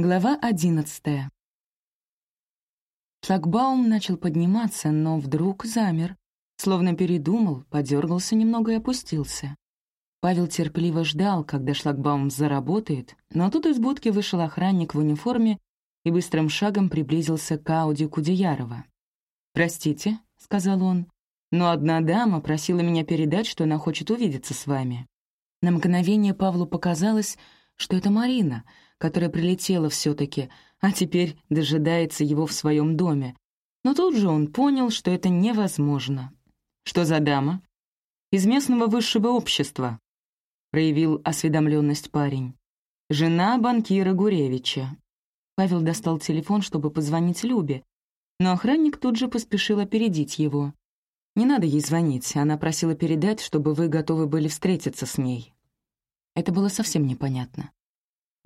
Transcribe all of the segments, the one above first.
Глава одиннадцатая. Шлагбаум начал подниматься, но вдруг замер. Словно передумал, подергался немного и опустился. Павел терпеливо ждал, когда шлагбаум заработает, но тут из будки вышел охранник в униформе и быстрым шагом приблизился к Ауди Кудеярова. «Простите», — сказал он, — «но одна дама просила меня передать, что она хочет увидеться с вами». На мгновение Павлу показалось, что это Марина — которая прилетела все-таки, а теперь дожидается его в своем доме. Но тут же он понял, что это невозможно. «Что за дама?» «Из местного высшего общества», — проявил осведомленность парень. «Жена банкира Гуревича». Павел достал телефон, чтобы позвонить Любе, но охранник тут же поспешил опередить его. «Не надо ей звонить, она просила передать, чтобы вы готовы были встретиться с ней». Это было совсем непонятно.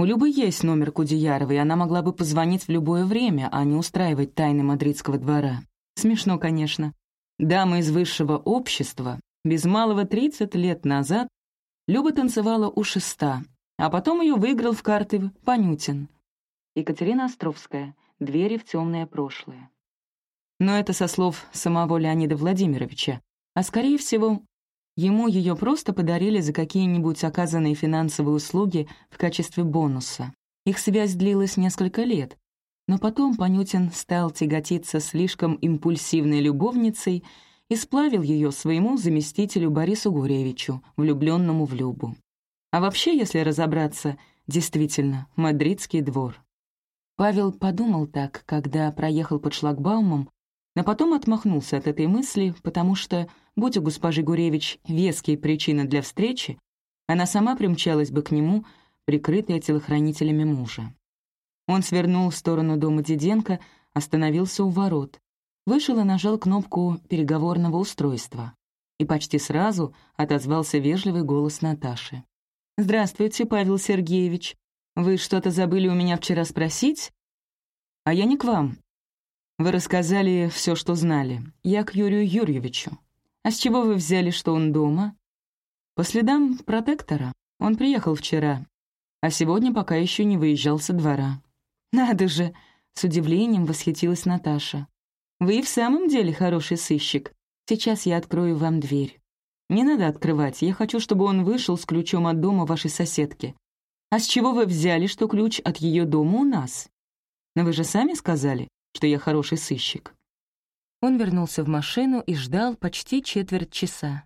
У Любы есть номер Кудеяровой, и она могла бы позвонить в любое время, а не устраивать тайны мадридского двора. Смешно, конечно. Дама из высшего общества, без малого 30 лет назад, Люба танцевала у шеста, а потом ее выиграл в карты Панютин. Екатерина Островская. Двери в темное прошлое. Но это со слов самого Леонида Владимировича, а скорее всего Ему ее просто подарили за какие-нибудь оказанные финансовые услуги в качестве бонуса. Их связь длилась несколько лет, но потом Панютин стал тяготиться слишком импульсивной любовницей и сплавил ее своему заместителю Борису Гуревичу, влюбленному в Любу. А вообще, если разобраться, действительно, мадридский двор. Павел подумал так, когда проехал под шлагбаумом, но потом отмахнулся от этой мысли, потому что Будь у госпожи Гуревич веские причины для встречи, она сама примчалась бы к нему, прикрытая телохранителями мужа. Он свернул в сторону дома Диденко, остановился у ворот, вышел и нажал кнопку переговорного устройства. И почти сразу отозвался вежливый голос Наташи. «Здравствуйте, Павел Сергеевич. Вы что-то забыли у меня вчера спросить?» «А я не к вам. Вы рассказали все, что знали. Я к Юрию Юрьевичу. «А с чего вы взяли, что он дома?» «По следам протектора. Он приехал вчера, а сегодня пока еще не выезжал со двора». «Надо же!» — с удивлением восхитилась Наташа. «Вы и в самом деле хороший сыщик. Сейчас я открою вам дверь». «Не надо открывать, я хочу, чтобы он вышел с ключом от дома вашей соседки». «А с чего вы взяли, что ключ от ее дома у нас?» «Но вы же сами сказали, что я хороший сыщик». Он вернулся в машину и ждал почти четверть часа.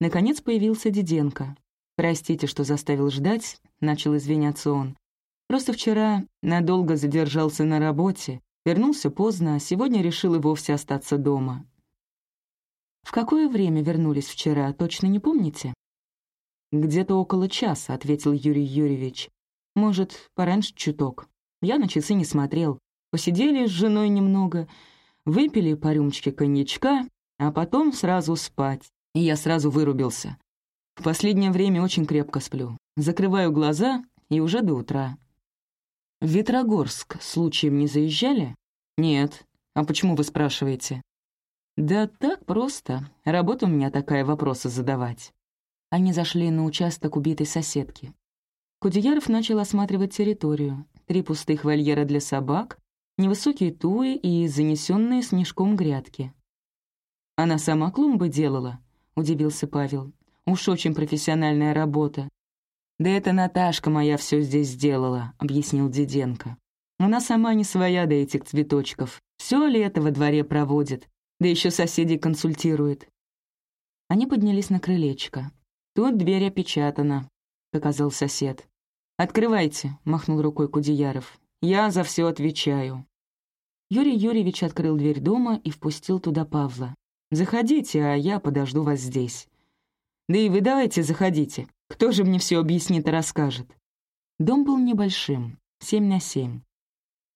Наконец появился Диденко. «Простите, что заставил ждать», — начал извиняться он. «Просто вчера надолго задержался на работе, вернулся поздно, а сегодня решил и вовсе остаться дома». «В какое время вернулись вчера, точно не помните?» «Где-то около часа», — ответил Юрий Юрьевич. «Может, пораньше чуток. Я на часы не смотрел. Посидели с женой немного, Выпили по рюмочке коньячка, а потом сразу спать. И я сразу вырубился. В последнее время очень крепко сплю. Закрываю глаза, и уже до утра. В Ветрогорск случаем не заезжали? Нет. А почему вы спрашиваете? Да так просто. Работа у меня такая, вопросы задавать. Они зашли на участок убитой соседки. Кудеяров начал осматривать территорию. Три пустых вольера для собак, невысокие туи и занесенные снежком грядки. «Она сама клумбы делала?» — удивился Павел. «Уж очень профессиональная работа». «Да это Наташка моя все здесь сделала», — объяснил Диденко. «Она сама не своя до этих цветочков. Все лето во дворе проводит, да еще соседей консультирует». Они поднялись на крылечко. «Тут дверь опечатана», — показал сосед. «Открывайте», — махнул рукой Кудеяров. «Я за все отвечаю». Юрий Юрьевич открыл дверь дома и впустил туда Павла. «Заходите, а я подожду вас здесь». «Да и вы давайте заходите. Кто же мне все объяснит и расскажет?» Дом был небольшим, семь на семь.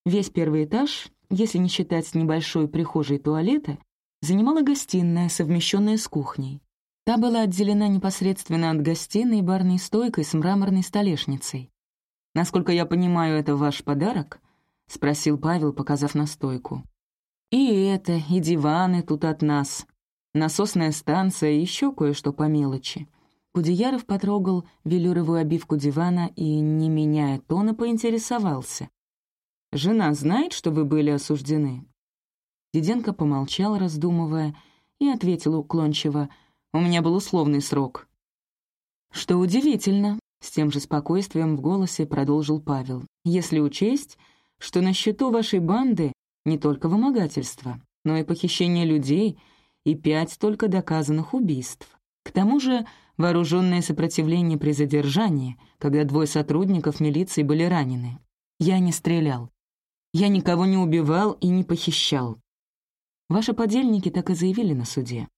Весь первый этаж, если не считать небольшой прихожей туалета, занимала гостиная, совмещенная с кухней. Та была отделена непосредственно от гостиной барной стойкой с мраморной столешницей. Насколько я понимаю, это ваш подарок? — спросил Павел, показав на стойку. «И это, и диваны тут от нас. Насосная станция и еще кое-что по мелочи». Кудеяров потрогал велюровую обивку дивана и, не меняя тона, поинтересовался. жена знает, что вы были осуждены?» Диденко помолчал, раздумывая, и ответил уклончиво, «У меня был условный срок». «Что удивительно», — с тем же спокойствием в голосе продолжил Павел, «если учесть, что на счету вашей банды не только вымогательство, но и похищение людей и пять только доказанных убийств. К тому же вооруженное сопротивление при задержании, когда двое сотрудников милиции были ранены. Я не стрелял. Я никого не убивал и не похищал. Ваши подельники так и заявили на суде.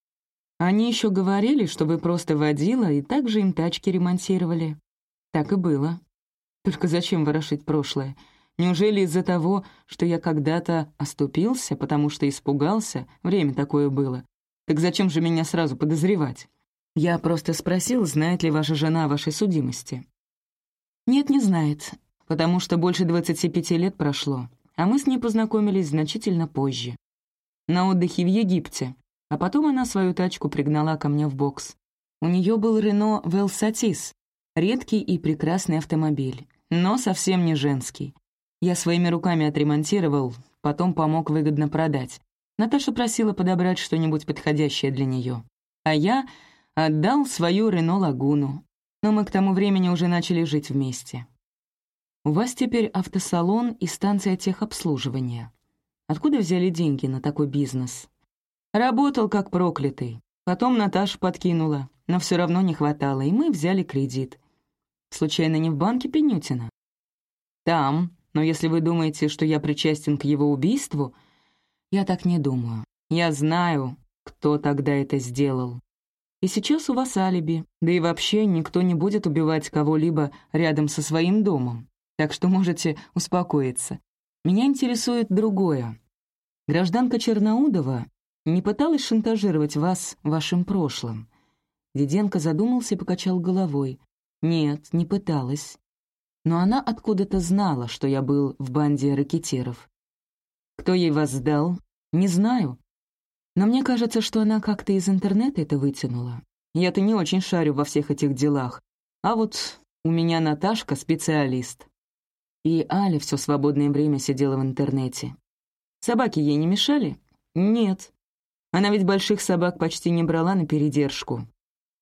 Они еще говорили, что вы просто водила и также им тачки ремонтировали. Так и было. Только зачем ворошить прошлое? Неужели из-за того, что я когда-то оступился, потому что испугался, время такое было? Так зачем же меня сразу подозревать? Я просто спросил, знает ли ваша жена о вашей судимости. Нет, не знает, потому что больше 25 лет прошло, а мы с ней познакомились значительно позже. На отдыхе в Египте, а потом она свою тачку пригнала ко мне в бокс. У нее был Рено Велсатис, редкий и прекрасный автомобиль, но совсем не женский. Я своими руками отремонтировал, потом помог выгодно продать. Наташа просила подобрать что-нибудь подходящее для нее. А я отдал свою Рено Лагуну. Но мы к тому времени уже начали жить вместе. У вас теперь автосалон и станция техобслуживания. Откуда взяли деньги на такой бизнес? Работал как проклятый. Потом Наташа подкинула, но все равно не хватало, и мы взяли кредит. Случайно не в банке Пенютина? Там, но если вы думаете, что я причастен к его убийству, я так не думаю. Я знаю, кто тогда это сделал. И сейчас у вас алиби, да и вообще никто не будет убивать кого-либо рядом со своим домом. Так что можете успокоиться. Меня интересует другое. Гражданка Черноудова не пыталась шантажировать вас вашим прошлым. Диденко задумался и покачал головой. Нет, не пыталась но она откуда-то знала, что я был в банде ракетиров. Кто ей вас сдал? Не знаю. Но мне кажется, что она как-то из интернета это вытянула. Я-то не очень шарю во всех этих делах. А вот у меня Наташка специалист. И Аля все свободное время сидела в интернете. Собаки ей не мешали? Нет. Она ведь больших собак почти не брала на передержку.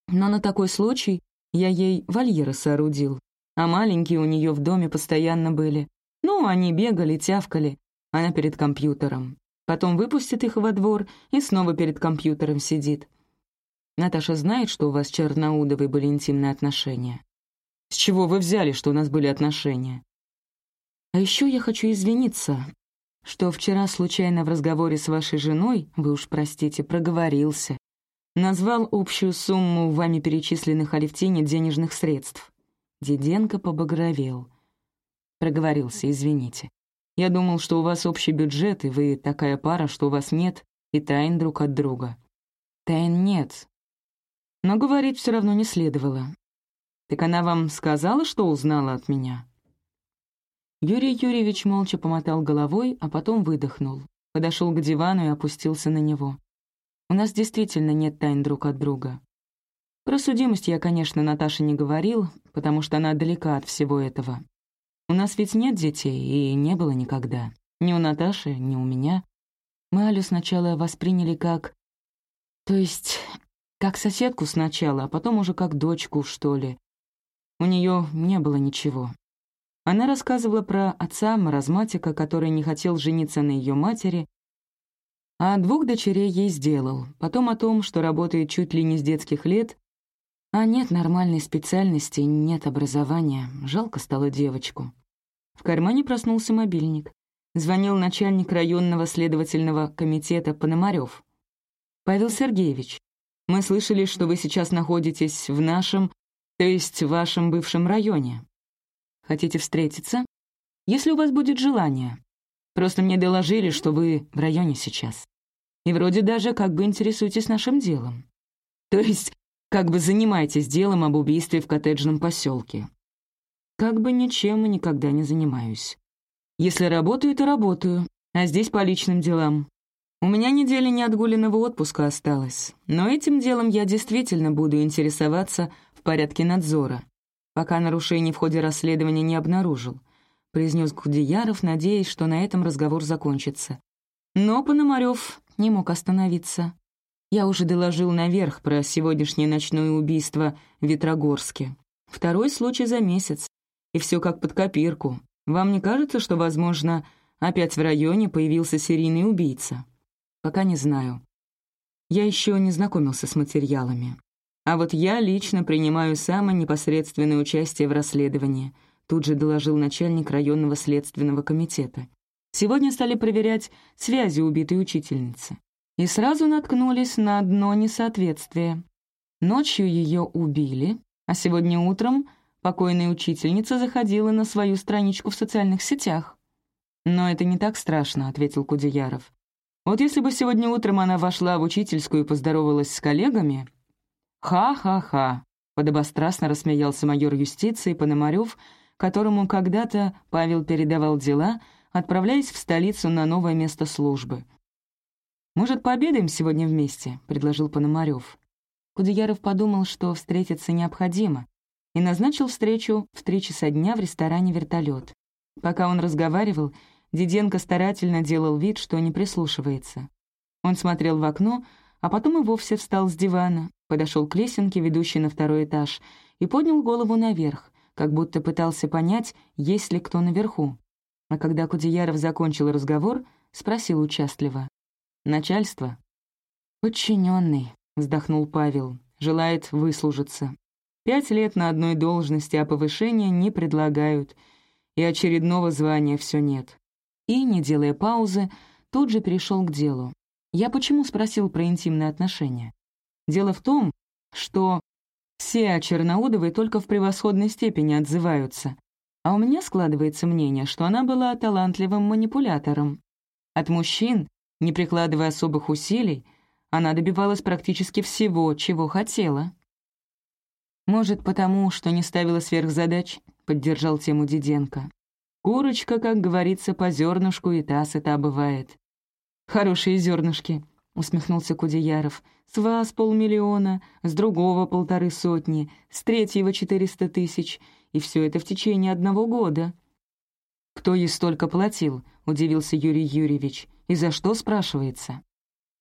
Но на такой случай я ей вольеры соорудил, а маленькие у нее в доме постоянно были. Ну, они бегали, тявкали, она перед компьютером. Потом выпустит их во двор и снова перед компьютером сидит. Наташа знает, что у вас с Черноудовой были интимные отношения. С чего вы взяли, что у нас были отношения? А еще я хочу извиниться, что вчера случайно в разговоре с вашей женой, вы уж простите, проговорился, назвал общую сумму вами перечисленных Алевтине денежных средств. Диденко побагровел. Проговорился, извините. Я думал, что у вас общий бюджет, и вы такая пара, что у вас нет и тайн друг от друга. Тайн нет. Но говорить все равно не следовало. Так она вам сказала, что узнала от меня? Юрий Юрьевич молча помотал головой, а потом выдохнул. Подошел к дивану и опустился на него. У нас действительно нет тайн друг от друга. Про судимость я, конечно, Наташе не говорил, потому что она далека от всего этого. У нас ведь нет детей, и не было никогда. Ни у Наташи, ни у меня. Мы Алю сначала восприняли как... То есть, как соседку сначала, а потом уже как дочку, что ли. У нее не было ничего. Она рассказывала про отца, маразматика, который не хотел жениться на ее матери, а двух дочерей ей сделал. Потом о том, что работает чуть ли не с детских лет, а нет нормальной специальности, нет образования. Жалко стало девочку. В кармане проснулся мобильник. Звонил начальник районного следовательного комитета Пономарев. «Павел Сергеевич, мы слышали, что вы сейчас находитесь в нашем, то есть в вашем бывшем районе. Хотите встретиться? Если у вас будет желание. Просто мне доложили, что вы в районе сейчас. И вроде даже как бы интересуетесь нашим делом. То есть как бы занимаетесь делом об убийстве в коттеджном поселке. Как бы ничем и никогда не занимаюсь. Если работаю, то работаю, а здесь по личным делам. У меня недели неотгуленного отпуска осталось, но этим делом я действительно буду интересоваться в порядке надзора, пока нарушений в ходе расследования не обнаружил. произнес Гудеяров, надеясь, что на этом разговор закончится. Но Пономарев не мог остановиться. Я уже доложил наверх про сегодняшнее ночное убийство в Ветрогорске. Второй случай за месяц. И все как под копирку. Вам не кажется, что, возможно, опять в районе появился серийный убийца? Пока не знаю. Я еще не знакомился с материалами. А вот я лично принимаю самое непосредственное участие в расследовании, тут же доложил начальник районного следственного комитета. Сегодня стали проверять связи убитой учительницы. И сразу наткнулись на одно несоответствие. Ночью ее убили, а сегодня утром покойная учительница заходила на свою страничку в социальных сетях. «Но это не так страшно», — ответил Кудеяров. «Вот если бы сегодня утром она вошла в учительскую и поздоровалась с коллегами...» «Ха-ха-ха», — подобострастно рассмеялся майор юстиции Пономарев, которому когда-то Павел передавал дела — отправляясь в столицу на новое место службы. «Может, пообедаем сегодня вместе?» — предложил Пономарев. Кудеяров подумал, что встретиться необходимо, и назначил встречу в три часа дня в ресторане «Вертолет». Пока он разговаривал, Диденко старательно делал вид, что не прислушивается. Он смотрел в окно, а потом и вовсе встал с дивана, подошел к лесенке, ведущей на второй этаж, и поднял голову наверх, как будто пытался понять, есть ли кто наверху. А когда Кудеяров закончил разговор, спросил участливо. «Начальство?» «Подчиненный», — вздохнул Павел, — «желает выслужиться. Пять лет на одной должности, а повышения не предлагают, и очередного звания все нет». И, не делая паузы, тут же перешел к делу. Я почему спросил про интимные отношения? Дело в том, что все о Черноудовой только в превосходной степени отзываются, а у меня складывается мнение, что она была талантливым манипулятором. От мужчин, не прикладывая особых усилий, она добивалась практически всего, чего хотела. «Может, потому, что не ставила сверхзадач?» — поддержал тему Диденко. «Курочка, как говорится, по зернышку и та сыта бывает». «Хорошие зернышки», — усмехнулся Кудеяров. «С вас полмиллиона, с другого полторы сотни, с третьего четыреста тысяч. И все это в течение одного года. «Кто ей столько платил?» — удивился Юрий Юрьевич. «И за что?» — спрашивается.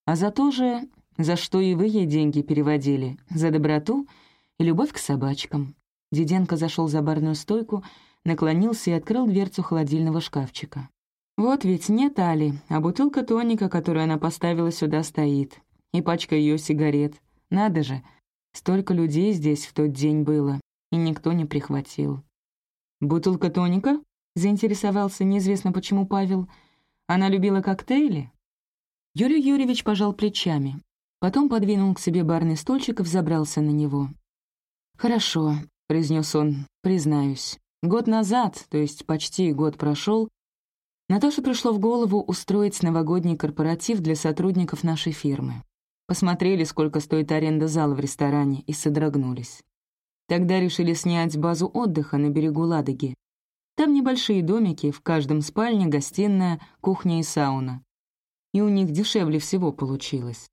«А за то же, за что и вы ей деньги переводили. За доброту и любовь к собачкам». Диденко зашел за барную стойку, наклонился и открыл дверцу холодильного шкафчика. «Вот ведь нет Али, а бутылка тоника, которую она поставила сюда, стоит. И пачка ее сигарет. Надо же, столько людей здесь в тот день было и никто не прихватил. «Бутылка тоника?» — заинтересовался неизвестно почему Павел. «Она любила коктейли?» Юрий Юрьевич пожал плечами. Потом подвинул к себе барный стольчик и взобрался на него. «Хорошо», — произнес он, — «признаюсь. Год назад, то есть почти год прошел, Наташе пришло в голову устроить новогодний корпоратив для сотрудников нашей фирмы. Посмотрели, сколько стоит аренда зала в ресторане, и содрогнулись. Тогда решили снять базу отдыха на берегу Ладоги. Там небольшие домики, в каждом спальне, гостиная, кухня и сауна. И у них дешевле всего получилось.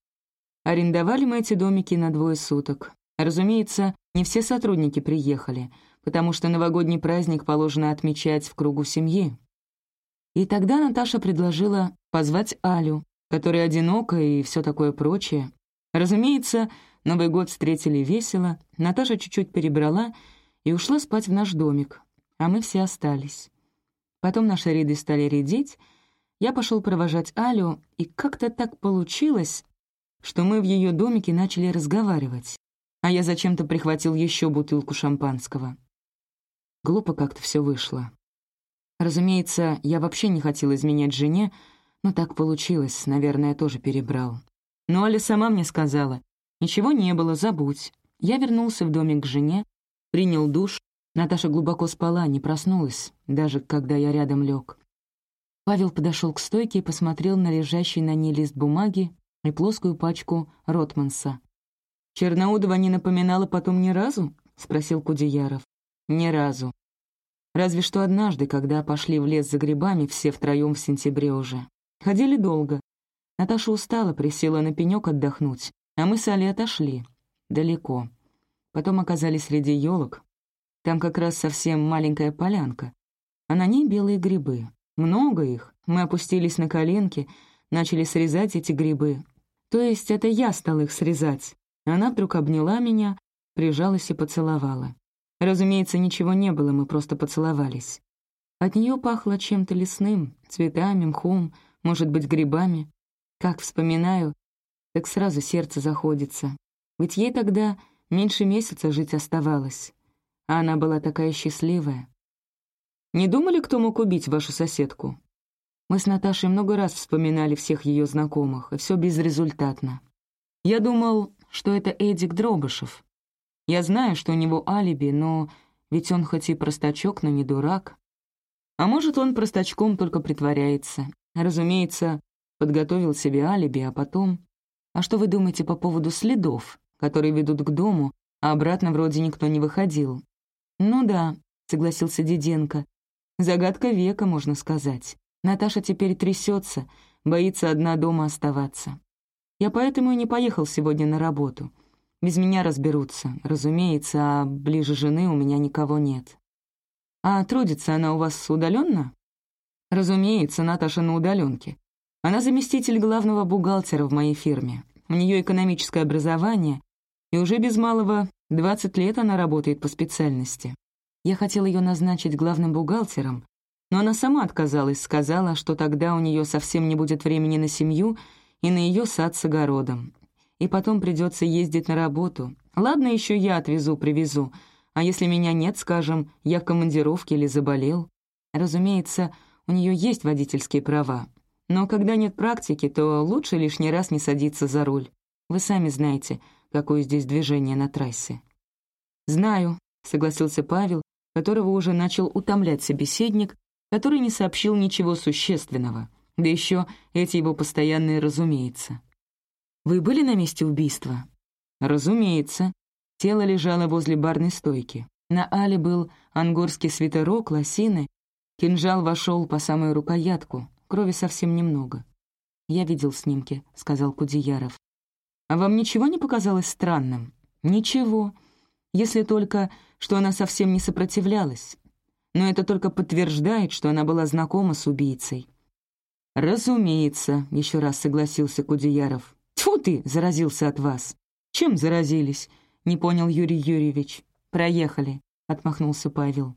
Арендовали мы эти домики на двое суток. Разумеется, не все сотрудники приехали, потому что новогодний праздник положено отмечать в кругу семьи. И тогда Наташа предложила позвать Алю, которая одинока и все такое прочее. Разумеется, Новый год встретили весело, Наташа чуть-чуть перебрала и ушла спать в наш домик, а мы все остались. Потом наши ряды стали редеть, я пошел провожать Алю, и как-то так получилось, что мы в ее домике начали разговаривать, а я зачем-то прихватил еще бутылку шампанского. Глупо как-то все вышло. Разумеется, я вообще не хотел изменять жене, но так получилось, наверное, тоже перебрал. Но Аля сама мне сказала, Ничего не было, забудь. Я вернулся в домик к жене, принял душ. Наташа глубоко спала, не проснулась, даже когда я рядом лег. Павел подошел к стойке и посмотрел на лежащий на ней лист бумаги и плоскую пачку Ротманса. «Черноудова не напоминала потом ни разу?» — спросил Кудеяров. «Ни разу. Разве что однажды, когда пошли в лес за грибами все втроем в сентябре уже. Ходили долго. Наташа устала, присела на пенек отдохнуть. А мы с Али отошли. Далеко. Потом оказались среди елок. Там как раз совсем маленькая полянка. а на ней белые грибы. Много их. Мы опустились на коленки, начали срезать эти грибы. То есть это я стал их срезать. Она вдруг обняла меня, прижалась и поцеловала. Разумеется, ничего не было, мы просто поцеловались. От нее пахло чем-то лесным, цветами, мхом, может быть, грибами. Как вспоминаю, так сразу сердце заходится. Ведь ей тогда меньше месяца жить оставалось. А она была такая счастливая. Не думали, кто мог убить вашу соседку? Мы с Наташей много раз вспоминали всех ее знакомых, и все безрезультатно. Я думал, что это Эдик Дробышев. Я знаю, что у него алиби, но ведь он хоть и простачок, но не дурак. А может, он простачком только притворяется. Разумеется, подготовил себе алиби, а потом... А что вы думаете по поводу следов, которые ведут к дому, а обратно вроде никто не выходил? Ну да, согласился Диденко. Загадка века, можно сказать. Наташа теперь трясется, боится одна дома оставаться. Я поэтому и не поехал сегодня на работу. Без меня разберутся, разумеется, а ближе жены у меня никого нет. «А трудится она у вас удаленно? «Разумеется, Наташа на удаленке. Она заместитель главного бухгалтера в моей фирме. У нее экономическое образование, и уже без малого 20 лет она работает по специальности. Я хотел ее назначить главным бухгалтером, но она сама отказалась, сказала, что тогда у нее совсем не будет времени на семью и на ее сад с огородом. И потом придется ездить на работу. Ладно, еще я отвезу, привезу, а если меня нет, скажем, я в командировке или заболел? Разумеется, у нее есть водительские права. Но когда нет практики, то лучше лишний раз не садиться за руль. Вы сами знаете, какое здесь движение на трассе. «Знаю», — согласился Павел, которого уже начал утомлять собеседник, который не сообщил ничего существенного, да еще эти его постоянные «разумеется». «Вы были на месте убийства?» «Разумеется», Тело лежало возле барной стойки. На Але был ангорский свитерок, лосины. Кинжал вошел по самую рукоятку, крови совсем немного. «Я видел снимки», — сказал Кудеяров. «А вам ничего не показалось странным?» «Ничего. Если только, что она совсем не сопротивлялась. Но это только подтверждает, что она была знакома с убийцей». «Разумеется», — еще раз согласился Кудеяров. «Тьфу ты!» — заразился от вас. «Чем заразились?» — не понял Юрий Юрьевич. «Проехали», — отмахнулся Павел.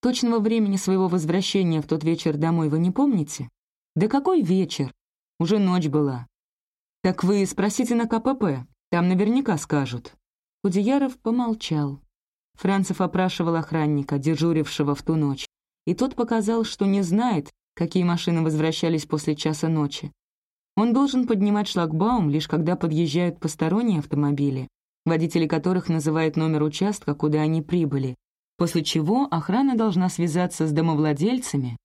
«Точного времени своего возвращения в тот вечер домой вы не помните?» «Да какой вечер? Уже ночь была». «Так вы спросите на КПП, там наверняка скажут». Кудеяров помолчал. Францев опрашивал охранника, дежурившего в ту ночь, и тот показал, что не знает, какие машины возвращались после часа ночи. Он должен поднимать шлагбаум, лишь когда подъезжают посторонние автомобили, водители которых называют номер участка, куда они прибыли, после чего охрана должна связаться с домовладельцами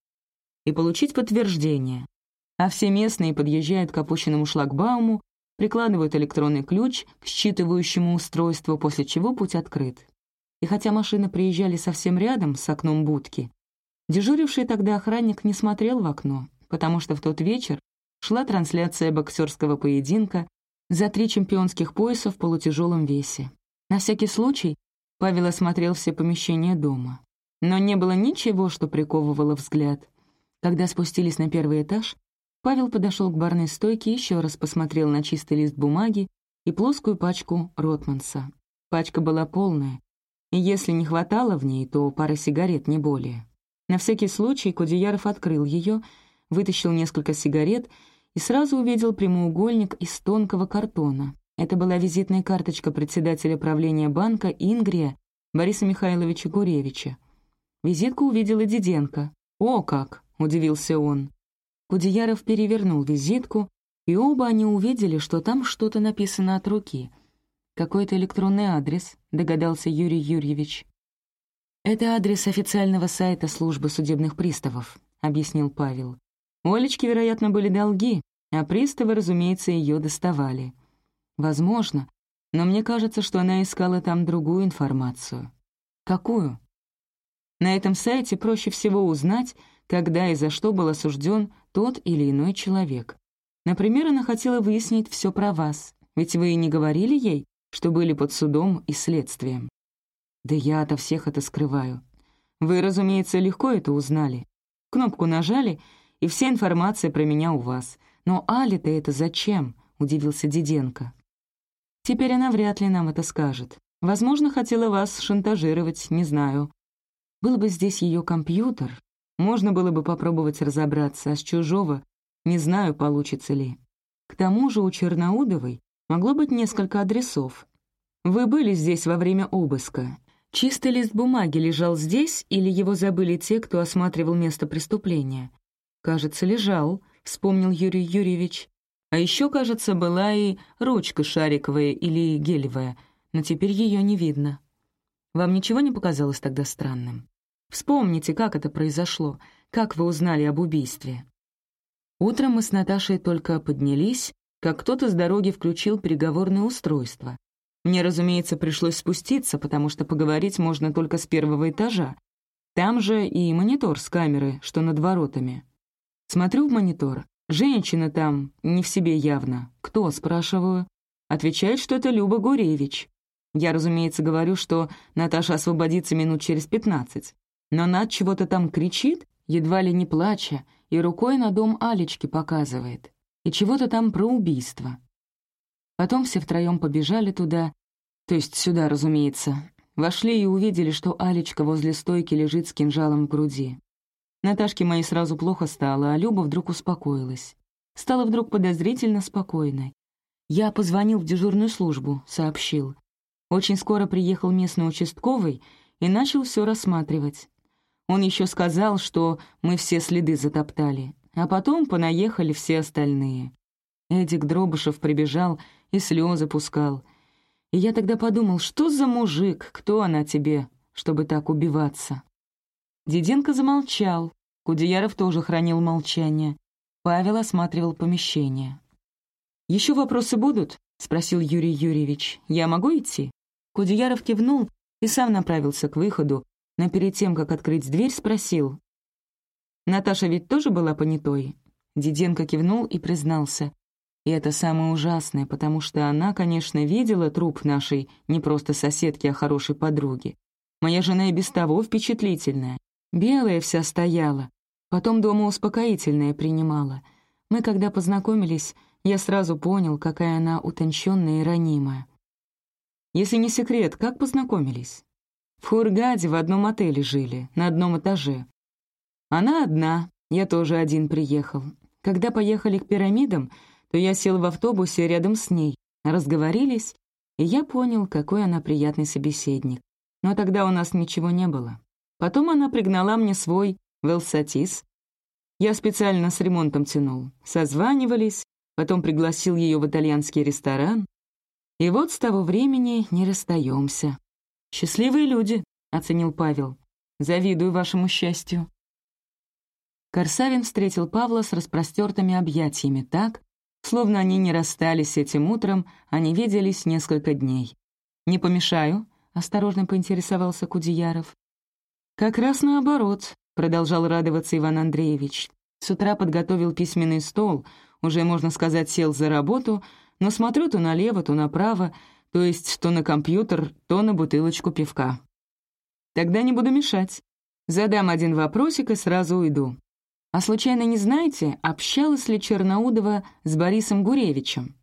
и получить подтверждение. А все местные подъезжают к опущенному шлагбауму, прикладывают электронный ключ к считывающему устройству, после чего путь открыт. И хотя машины приезжали совсем рядом с окном будки, дежуривший тогда охранник не смотрел в окно, потому что в тот вечер шла трансляция боксерского поединка за три чемпионских пояса в полутяжелом весе. На всякий случай Павел осмотрел все помещения дома. Но не было ничего, что приковывало взгляд. Когда спустились на первый этаж, Павел подошел к барной стойке еще раз посмотрел на чистый лист бумаги и плоскую пачку Ротманса. Пачка была полная, и если не хватало в ней, то пара сигарет, не более. На всякий случай Кудеяров открыл ее, вытащил несколько сигарет и сразу увидел прямоугольник из тонкого картона. Это была визитная карточка председателя правления банка Ингрия Бориса Михайловича Гуревича. Визитку увидела Диденко. «О как!» — удивился он. Кудеяров перевернул визитку, и оба они увидели, что там что-то написано от руки. «Какой-то электронный адрес», — догадался Юрий Юрьевич. «Это адрес официального сайта службы судебных приставов», — объяснил Павел. У Олечки, вероятно, были долги, а приставы, разумеется, ее доставали. Возможно, но мне кажется, что она искала там другую информацию. Какую? На этом сайте проще всего узнать, когда и за что был осужден тот или иной человек. Например, она хотела выяснить все про вас, ведь вы и не говорили ей, что были под судом и следствием. Да я ото всех это скрываю. Вы, разумеется, легко это узнали. Кнопку нажали, и вся информация про меня у вас. Но Али-то это зачем?» — удивился Диденко. «Теперь она вряд ли нам это скажет. Возможно, хотела вас шантажировать, не знаю. Был бы здесь ее компьютер, можно было бы попробовать разобраться, а с чужого не знаю, получится ли. К тому же у Черноудовой могло быть несколько адресов. Вы были здесь во время обыска. Чистый лист бумаги лежал здесь или его забыли те, кто осматривал место преступления? Кажется, лежал, вспомнил Юрий Юрьевич. А еще, кажется, была и ручка шариковая или гелевая, но теперь ее не видно. Вам ничего не показалось тогда странным? Вспомните, как это произошло, как вы узнали об убийстве. Утром мы с Наташей только поднялись, как кто-то с дороги включил переговорное устройство. Мне, разумеется, пришлось спуститься, потому что поговорить можно только с первого этажа. Там же и монитор с камеры, что над воротами. Смотрю в монитор. Женщина там, не в себе явно. Кто, спрашиваю? Отвечает, что это Люба Гуревич. Я, разумеется, говорю, что Наташа освободится минут через пятнадцать. Но Над чего-то там кричит, едва ли не плача, и рукой на дом Алечки показывает. И чего-то там про убийство. Потом все втроем побежали туда, то есть сюда, разумеется. Вошли и увидели, что Алечка возле стойки лежит с кинжалом в груди. Наташке моей сразу плохо стало, а Люба вдруг успокоилась. Стала вдруг подозрительно спокойной. Я позвонил в дежурную службу, сообщил. Очень скоро приехал местный участковый и начал все рассматривать. Он еще сказал, что мы все следы затоптали, а потом понаехали все остальные. Эдик Дробышев прибежал и слезы пускал. И я тогда подумал, что за мужик, кто она тебе, чтобы так убиваться? Диденко замолчал, Кудеяров тоже хранил молчание. Павел осматривал помещение. «Еще вопросы будут?» — спросил Юрий Юрьевич. «Я могу идти?» Кудеяров кивнул и сам направился к выходу, но перед тем, как открыть дверь, спросил. «Наташа ведь тоже была понятой?» Диденко кивнул и признался. И это самое ужасное, потому что она, конечно, видела труп нашей не просто соседки, а хорошей подруги. Моя жена и без того впечатлительная. Белая вся стояла. Потом дома успокоительное принимала. Мы, когда познакомились, я сразу понял, какая она утонченная и ранимая. Если не секрет, как познакомились? В Хургаде в одном отеле жили, на одном этаже. Она одна, я тоже один приехал. Когда поехали к пирамидам, то я сел в автобусе рядом с ней. Разговорились, и я понял, какой она приятный собеседник. Но тогда у нас ничего не было. Потом она пригнала мне свой «Велсатис». Я специально с ремонтом тянул. Созванивались, потом пригласил ее в итальянский ресторан. И вот с того времени не расстаемся. «Счастливые люди», — оценил Павел. «Завидую вашему счастью». Корсавин встретил Павла с распростертыми объятиями так, словно они не расстались этим утром, а не виделись несколько дней. «Не помешаю?» — осторожно поинтересовался Кудеяров. «Как раз наоборот», — продолжал радоваться Иван Андреевич. С утра подготовил письменный стол, уже, можно сказать, сел за работу, но смотрю то налево, то направо, то есть то на компьютер, то на бутылочку пивка. Тогда не буду мешать. Задам один вопросик и сразу уйду. А случайно не знаете, общалась ли Черноудова с Борисом Гуревичем?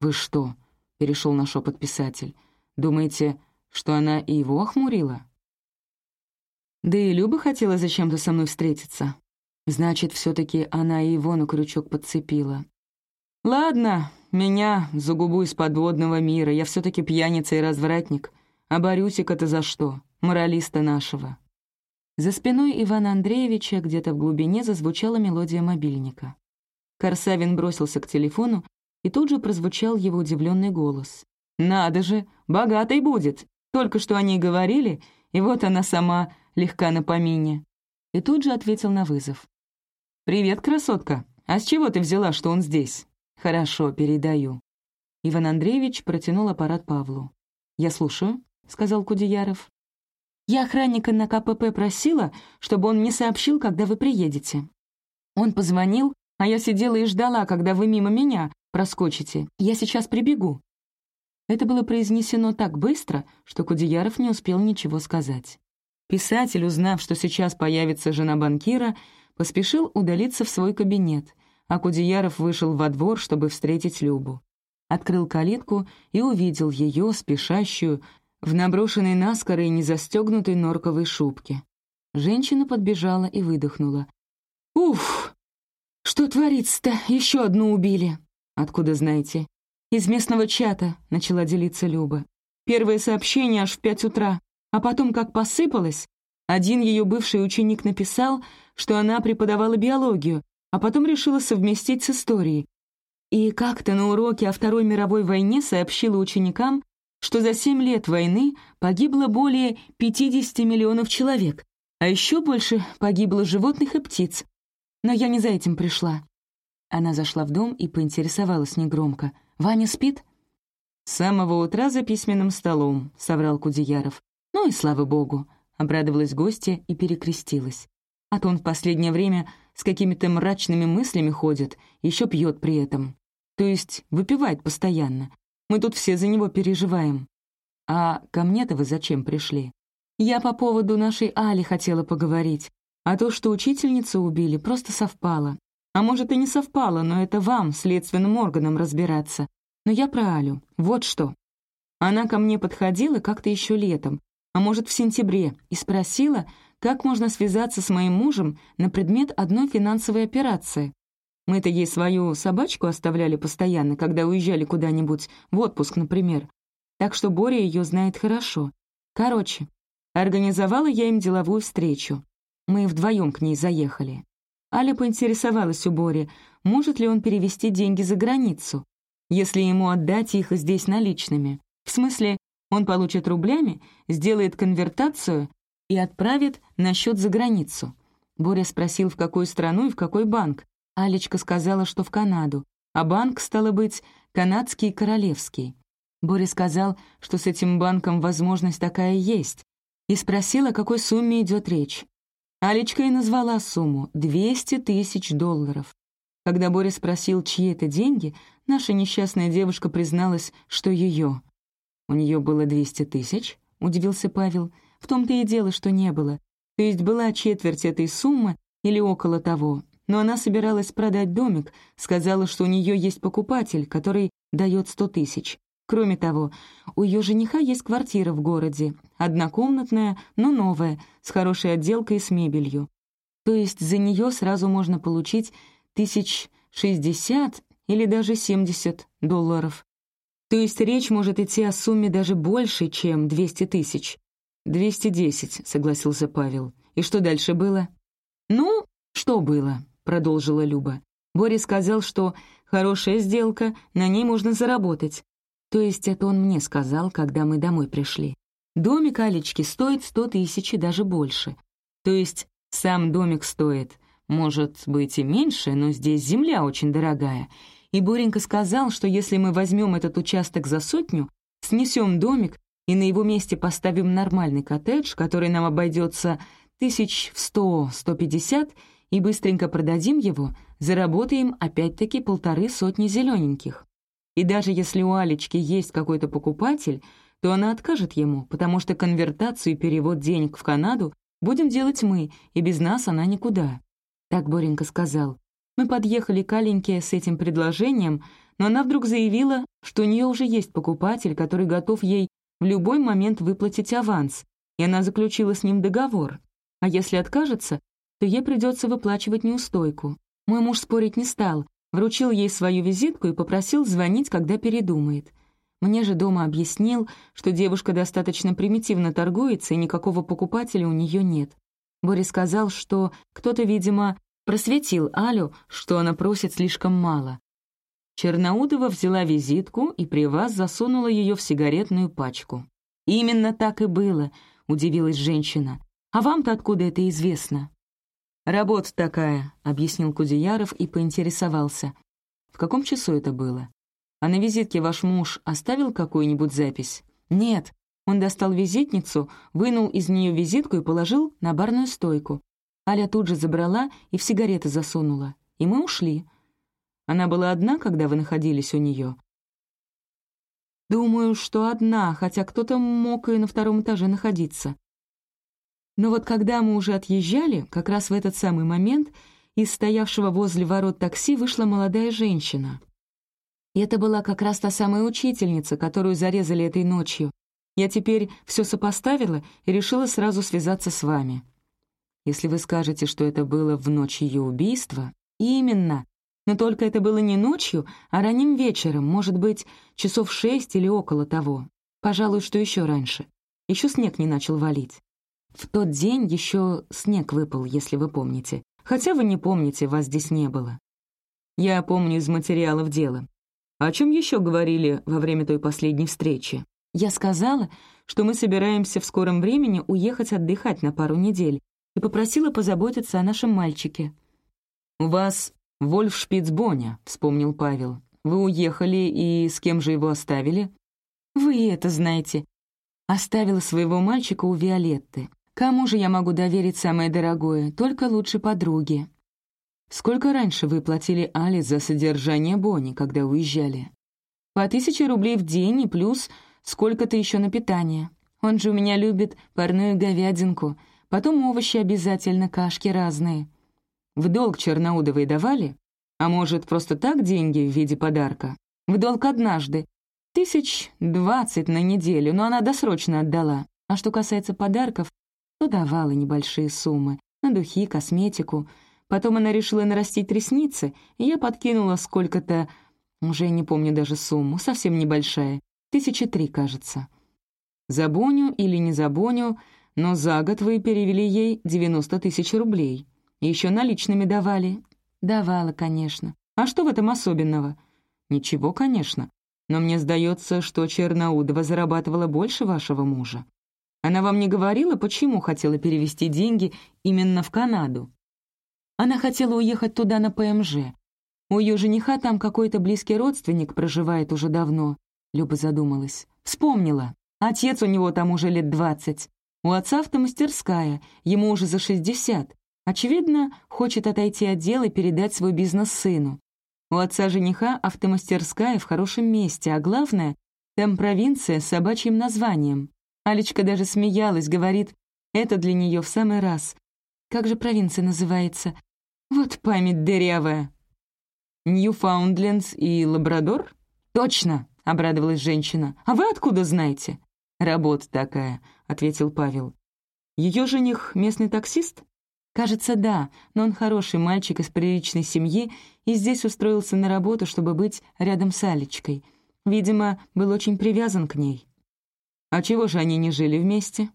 «Вы что?» — перешел на шепот писатель. «Думаете, что она и его охмурила?» «Да и Люба хотела зачем-то со мной встретиться. Значит, все таки она и его на крючок подцепила. Ладно, меня за губу из подводного мира, я все таки пьяница и развратник. А Борюсик-то за что? Моралиста нашего». За спиной Ивана Андреевича где-то в глубине зазвучала мелодия мобильника. Корсавин бросился к телефону, и тут же прозвучал его удивленный голос. «Надо же, богатой будет! Только что они говорили, и вот она сама легка на помине». И тут же ответил на вызов. «Привет, красотка! А с чего ты взяла, что он здесь?» «Хорошо, передаю». Иван Андреевич протянул аппарат Павлу. «Я слушаю», — сказал Кудеяров. «Я охранника на КПП просила, чтобы он не сообщил, когда вы приедете. Он позвонил, а я сидела и ждала, когда вы мимо меня проскочите. Я сейчас прибегу». Это было произнесено так быстро, что Кудеяров не успел ничего сказать. Писатель, узнав, что сейчас появится жена банкира, поспешил удалиться в свой кабинет, а Кудеяров вышел во двор, чтобы встретить Любу. Открыл калитку и увидел ее, спешащую, в наброшенной наскоро и незастегнутой норковой шубке. Женщина подбежала и выдохнула. «Уф! Что творится-то? Еще одну убили!» «Откуда знаете?» «Из местного чата», — начала делиться Люба. «Первое сообщение аж в пять утра, а потом как посыпалось. Один ее бывший ученик написал, что она преподавала биологию, а потом решила совместить с историей. И как-то на уроке о Второй мировой войне сообщила ученикам, что за семь лет войны погибло более 50 миллионов человек, а еще больше погибло животных и птиц. Но я не за этим пришла. Она зашла в дом и поинтересовалась негромко. «Ваня спит?» «С самого утра за письменным столом», — соврал Кудеяров. «Ну и слава богу», — обрадовалась гостья и перекрестилась. «А то он в последнее время с какими-то мрачными мыслями ходит, еще пьет при этом. То есть выпивает постоянно. Мы тут все за него переживаем. А ко мне-то вы зачем пришли? Я по поводу нашей Али хотела поговорить. А то, что учительницу убили, просто совпало. А может, и не совпало, но это вам, следственным органам, разбираться. Но я про Алю. Вот что. Она ко мне подходила как-то еще летом, а может, в сентябре, и спросила, как можно связаться с моим мужем на предмет одной финансовой операции. Мы-то ей свою собачку оставляли постоянно, когда уезжали куда-нибудь, в отпуск, например. Так что Боря ее знает хорошо. Короче, организовала я им деловую встречу. Мы вдвоем к ней заехали. Аля поинтересовалась у Бори, может ли он перевести деньги за границу, если ему отдать их здесь наличными. В смысле, он получит рублями, сделает конвертацию и отправит на счет за границу. Боря спросил, в какую страну и в какой банк. Алечка сказала, что в Канаду, а банк, стало быть, канадский королевский. Боря сказал, что с этим банком возможность такая есть, и спросил, о какой сумме идет речь. Алечка и назвала сумму — 200 тысяч долларов. Когда Боря спросил, чьи это деньги, наша несчастная девушка призналась, что ее. «У нее было 200 тысяч?» — удивился Павел. «В том-то и дело, что не было. То есть была четверть этой суммы или около того. Но она собиралась продать домик, сказала, что у нее есть покупатель, который дает 100 тысяч. Кроме того, у ее жениха есть квартира в городе, однокомнатная, но новая, с хорошей отделкой и с мебелью. То есть за нее сразу можно получить тысяч шестьдесят или даже семьдесят долларов. То есть речь может идти о сумме даже больше, чем двести тысяч. «Двести десять», — согласился Павел. «И что дальше было?» «Ну, что было?» — продолжила Люба. Боря сказал, что хорошая сделка, на ней можно заработать. То есть это он мне сказал, когда мы домой пришли. Домик Алечки стоит сто тысяч и даже больше. То есть сам домик стоит, может быть, и меньше, но здесь земля очень дорогая. И Боренька сказал, что если мы возьмем этот участок за сотню, снесем домик и на его месте поставим нормальный коттедж, который нам обойдется тысяч в сто-сто пятьдесят, и быстренько продадим его, заработаем опять-таки полторы сотни зелененьких. И даже если у Алечки есть какой-то покупатель, то она откажет ему, потому что конвертацию и перевод денег в Канаду будем делать мы, и без нас она никуда. Так Боренька сказал. Мы подъехали к Аленьке с этим предложением, но она вдруг заявила, что у нее уже есть покупатель, который готов ей в любой момент выплатить аванс, и она заключила с ним договор. А если откажется, то ей придется выплачивать неустойку. Мой муж спорить не стал, Вручил ей свою визитку и попросил звонить, когда передумает. Мне же дома объяснил, что девушка достаточно примитивно торгуется, и никакого покупателя у нее нет. Боря сказал, что кто-то, видимо, просветил Алю, что она просит слишком мало. Черноудова взяла визитку и при вас засунула ее в сигаретную пачку. «Именно так и было», — удивилась женщина. «А вам-то откуда это известно?» «Работа такая», — объяснил Кудеяров и поинтересовался. «В каком часу это было? А на визитке ваш муж оставил какую-нибудь запись?» «Нет». Он достал визитницу, вынул из нее визитку и положил на барную стойку. Аля тут же забрала и в сигареты засунула. И мы ушли. Она была одна, когда вы находились у нее. «Думаю, что одна, хотя кто-то мог и на втором этаже находиться». Но вот когда мы уже отъезжали, как раз в этот самый момент из стоявшего возле ворот такси вышла молодая женщина. И это была как раз та самая учительница, которую зарезали этой ночью. Я теперь все сопоставила и решила сразу связаться с вами. Если вы скажете, что это было в ночь ее убийства, именно. Но только это было не ночью, а ранним вечером, может быть, часов шесть или около того. Пожалуй, что еще раньше. Еще снег не начал валить. В тот день еще снег выпал, если вы помните. Хотя вы не помните, вас здесь не было. Я помню из материалов дела. О чем еще говорили во время той последней встречи? Я сказала, что мы собираемся в скором времени уехать отдыхать на пару недель и попросила позаботиться о нашем мальчике. «У вас Вольф Шпицбоня», — вспомнил Павел. «Вы уехали, и с кем же его оставили?» «Вы это знаете». Оставила своего мальчика у Виолетты. Кому же я могу доверить самое дорогое? Только лучше подруге. Сколько раньше вы платили Али за содержание Бонни, когда уезжали? По тысяче рублей в день и плюс сколько-то еще на питание. Он же у меня любит парную говядинку, потом овощи обязательно, кашки разные. В долг Черноудовой давали? А может, просто так деньги в виде подарка? В долг однажды. Тысяч двадцать на неделю, но она досрочно отдала. А что касается подарков, то давала небольшие суммы на духи, косметику. Потом она решила нарастить ресницы, и я подкинула сколько-то, уже не помню даже сумму, совсем небольшая, тысячи три, кажется. За Боню или не за Боню, но за год вы перевели ей 90 тысяч рублей. Еще наличными давали. Давала, конечно. А что в этом особенного? Ничего, конечно. Но мне сдается, что Черноудова зарабатывала больше вашего мужа. Она вам не говорила, почему хотела перевести деньги именно в Канаду? Она хотела уехать туда на ПМЖ. У ее жениха там какой-то близкий родственник проживает уже давно. Люба задумалась. Вспомнила. Отец у него там уже лет двадцать. У отца автомастерская, ему уже за шестьдесят. Очевидно, хочет отойти от дела и передать свой бизнес сыну. У отца жениха автомастерская в хорошем месте, а главное, там провинция с собачьим названием. Алечка даже смеялась, говорит, это для нее в самый раз. Как же провинция называется? Вот память дырявая. Ньюфаундлендс и Лабрадор? Точно, обрадовалась женщина. А вы откуда знаете? Работа такая, ответил Павел. Ее жених местный таксист? Кажется, да, но он хороший мальчик из приличной семьи и здесь устроился на работу, чтобы быть рядом с Алечкой. Видимо, был очень привязан к ней. А чего же они не жили вместе?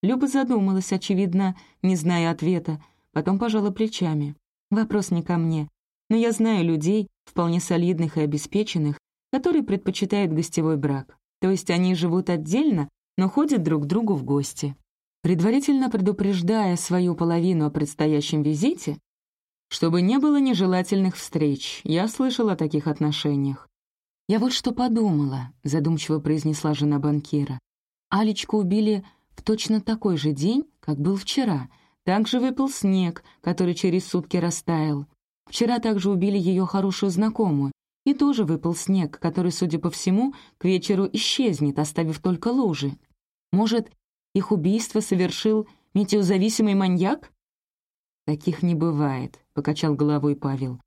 Люба задумалась, очевидно, не зная ответа, потом пожала плечами. Вопрос не ко мне. Но я знаю людей, вполне солидных и обеспеченных, которые предпочитают гостевой брак. То есть они живут отдельно, но ходят друг к другу в гости. Предварительно предупреждая свою половину о предстоящем визите, чтобы не было нежелательных встреч, я слышала о таких отношениях. «Я вот что подумала», — задумчиво произнесла жена банкира. Алечку убили в точно такой же день, как был вчера. Также выпал снег, который через сутки растаял. Вчера также убили ее хорошую знакомую, и тоже выпал снег, который, судя по всему, к вечеру исчезнет, оставив только лужи. Может, их убийство совершил метеозависимый маньяк? «Таких не бывает», — покачал головой Павел.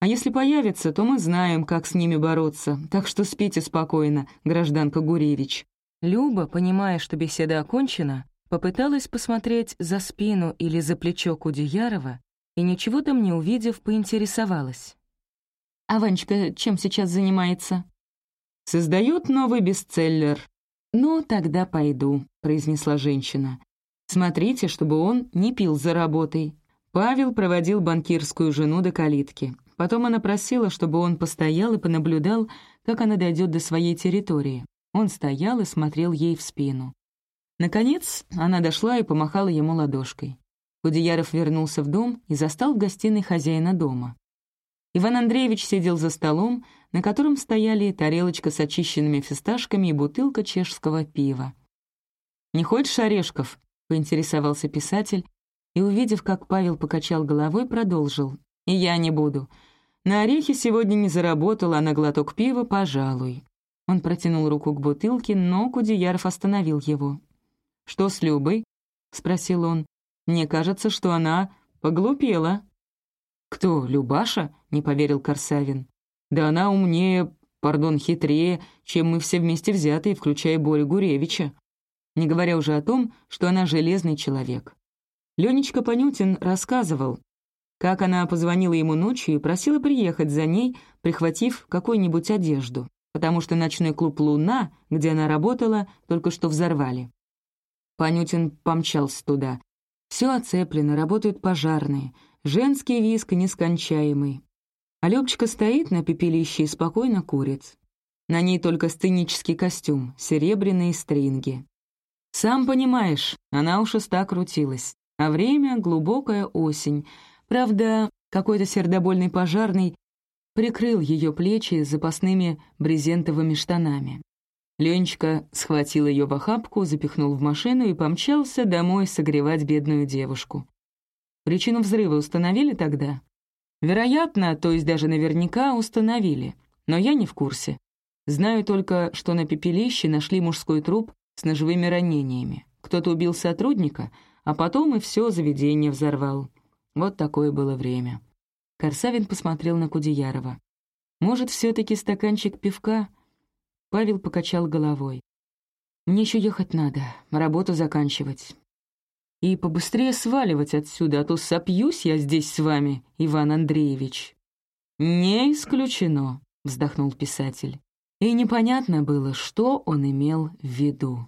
«А если появится, то мы знаем, как с ними бороться, так что спите спокойно, гражданка Гуревич». Люба, понимая, что беседа окончена, попыталась посмотреть за спину или за плечо Кудеярова и, ничего там не увидев, поинтересовалась. «А Ванечка чем сейчас занимается?» «Создает новый бестселлер». «Ну, тогда пойду», — произнесла женщина. «Смотрите, чтобы он не пил за работой». Павел проводил банкирскую жену до калитки. Потом она просила, чтобы он постоял и понаблюдал, как она дойдет до своей территории. Он стоял и смотрел ей в спину. Наконец, она дошла и помахала ему ладошкой. Кудеяров вернулся в дом и застал в гостиной хозяина дома. Иван Андреевич сидел за столом, на котором стояли тарелочка с очищенными фисташками и бутылка чешского пива. «Не хочешь орешков?» — поинтересовался писатель, и, увидев, как Павел покачал головой, продолжил. «И я не буду. На орехи сегодня не заработал, а на глоток пива — пожалуй. Он протянул руку к бутылке, но Кудеяров остановил его. «Что с Любой?» — спросил он. Мне кажется, что она поглупела». «Кто, Любаша?» — не поверил Корсавин. «Да она умнее, пардон, хитрее, чем мы все вместе взятые, включая Борю Гуревича. Не говоря уже о том, что она железный человек». Ленечка Панютин рассказывал, как она позвонила ему ночью и просила приехать за ней, прихватив какую-нибудь одежду, потому что ночной клуб «Луна», где она работала, только что взорвали. Панютин помчался туда. Все оцеплено, работают пожарные, женский виск нескончаемый. А Любочка стоит на пепелище и спокойно курит. На ней только сценический костюм, серебряные стринги. Сам понимаешь, она уж уста крутилась. А время — глубокая осень. Правда, какой-то сердобольный пожарный прикрыл ее плечи запасными брезентовыми штанами. Ленечка схватил ее в охапку, запихнул в машину и помчался домой согревать бедную девушку. Причину взрыва установили тогда? Вероятно, то есть даже наверняка установили, но я не в курсе. Знаю только, что на пепелище нашли мужской труп с ножевыми ранениями. Кто-то убил сотрудника, а потом и все заведение взорвал. Вот такое было время. Корсавин посмотрел на Кудеярова. «Может, все таки стаканчик пивка?» Павел покачал головой. «Мне еще ехать надо, работу заканчивать. И побыстрее сваливать отсюда, а то сопьюсь я здесь с вами, Иван Андреевич». «Не исключено», — вздохнул писатель. И непонятно было, что он имел в виду.